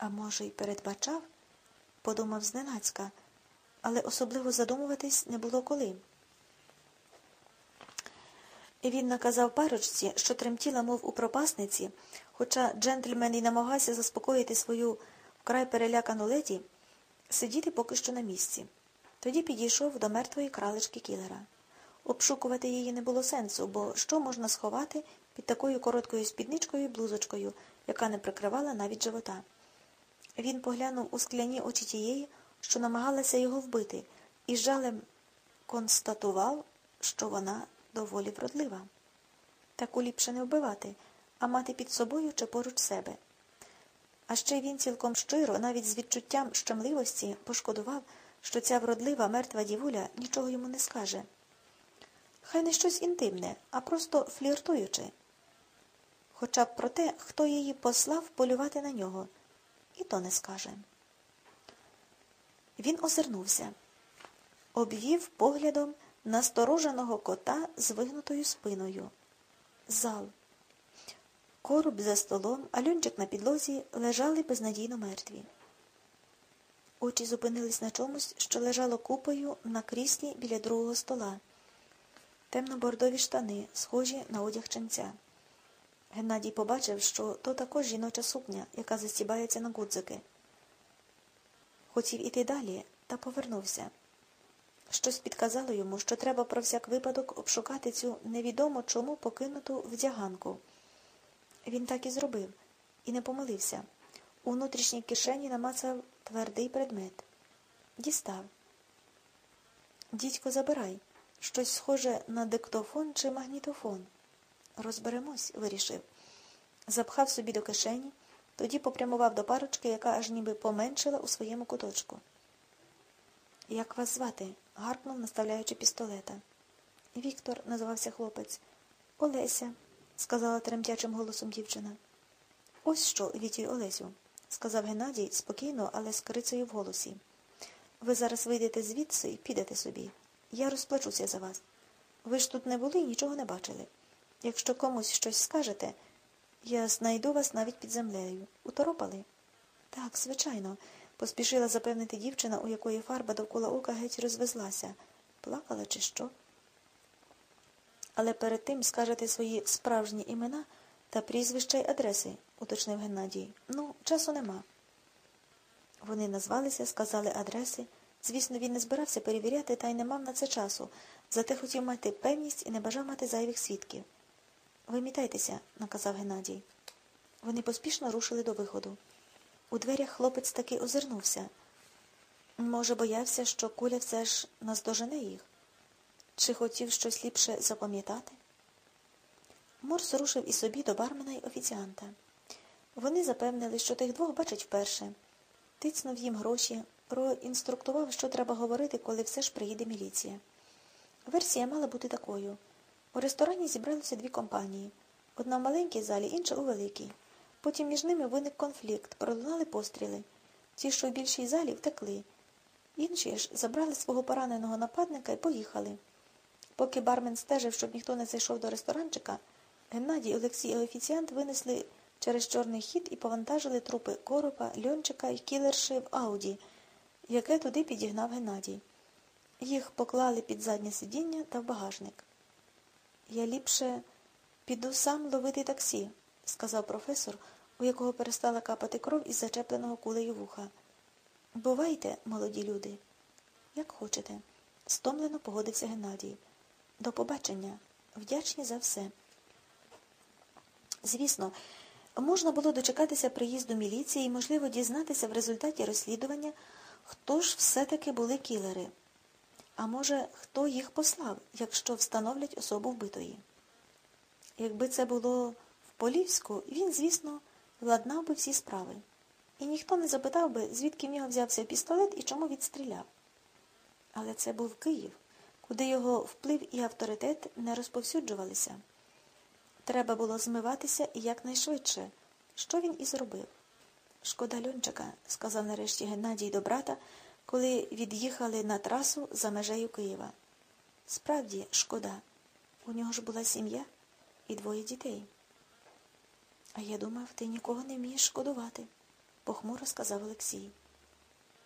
А може, й передбачав, подумав зненацька, але особливо задумуватись не було коли. І він наказав парочці, що тремтіла, мов у пропасниці, хоча джентльмен і намагався заспокоїти свою вкрай перелякану леді, сидіти поки що на місці. Тоді підійшов до мертвої кралечки кілера. Обшукувати її не було сенсу, бо що можна сховати під такою короткою спідничкою і блузочкою, яка не прикривала навіть живота. Він поглянув у скляні очі тієї, що намагалася його вбити, і з жалем констатував, що вона доволі вродлива. Таку ліпше не вбивати, а мати під собою чи поруч себе. А ще він цілком щиро, навіть з відчуттям щемливості, пошкодував, що ця вродлива мертва дівуля нічого йому не скаже. Хай не щось інтимне, а просто фліртуючи. Хоча б про те, хто її послав полювати на нього, і то не скаже. Він озирнувся, обвів поглядом настороженого кота з вигнутою спиною. Зал. Короб за столом, а люнчик на підлозі лежали безнадійно мертві. Очі зупинились на чомусь, що лежало купою на кріслі біля другого стола. Темно-бордові штани, схожі на одяг ченця. Геннадій побачив, що то також жіноча сукня, яка застібається на гудзики. Хотів іти далі, та повернувся. Щось підказало йому, що треба про всяк випадок обшукати цю невідомо чому покинуту вдяганку. Він так і зробив, і не помилився. У внутрішній кишені намацав твердий предмет. Дістав. Дідько, забирай. Щось схоже на диктофон чи магнітофон. Розберемось, вирішив. Запхав собі до кишені, тоді попрямував до парочки, яка аж ніби поменшила у своєму куточку. Як вас звати? гаркнув, наставляючи пістолета. Віктор, називався хлопець. Олеся, сказала тремтячим голосом дівчина. Ось що, Вітій Олесю, сказав Геннадій спокійно, але з крицею в голосі. Ви зараз вийдете звідси і підете собі. Я розплачуся за вас. Ви ж тут не були і нічого не бачили. Якщо комусь щось скажете, я знайду вас навіть під землею. Уторопали? Так, звичайно, поспішила запевнити дівчина, у якої фарба довкола ока геть розвезлася. Плакала, чи що? Але перед тим скажете свої справжні імена та прізвища й адреси, уточнив Геннадій. Ну, часу нема. Вони назвалися, сказали адреси. Звісно, він не збирався перевіряти та й не мав на це часу, зате хотів мати певність і не бажав мати зайвих свідків. Вимітайтеся, наказав Геннадій. Вони поспішно рушили до виходу. У дверях хлопець таки озирнувся. Може, боявся, що куля все ж наздожене їх? Чи хотів щось ліпше запам'ятати? Морс рушив і собі до бармена й офіціанта. Вони запевнили, що тих двох бачать вперше. Тицнув їм гроші, проінструктував, що треба говорити, коли все ж приїде міліція. Версія мала бути такою. У ресторані зібралися дві компанії. Одна в маленькій залі, інша у великій. Потім між ними виник конфлікт, пролунали постріли. Ті, що в більшій залі, втекли. Інші ж забрали свого пораненого нападника і поїхали. Поки бармен стежив, щоб ніхто не зайшов до ресторанчика, Геннадій, Олексій і офіціант винесли через чорний хід і повантажили трупи коропа, льончика і кілерши в Ауді, яке туди підігнав Геннадій. Їх поклали під заднє сидіння та в багажник. Я ліпше піду сам ловити таксі, сказав професор, у якого перестала капати кров із зачепленого кулею вуха. Бувайте, молоді люди, як хочете, стомлено погодився Геннадій. До побачення. Вдячні за все. Звісно, можна було дочекатися приїзду міліції і, можливо, дізнатися в результаті розслідування, хто ж все-таки були кілери. А може, хто їх послав, якщо встановлять особу вбитої. Якби це було в Полівську, він, звісно, владнав би всі справи. І ніхто не запитав би, звідки в нього взявся пістолет і чому відстріляв. Але це був Київ, куди його вплив і авторитет не розповсюджувалися. Треба було змиватися якнайшвидше, що він і зробив. Шкода Льончика, сказав нарешті Геннадій до брата, коли від'їхали на трасу за межею Києва. Справді, шкода. У нього ж була сім'я і двоє дітей. А я думав, ти нікого не вмієш шкодувати. похмуро сказав Олексій.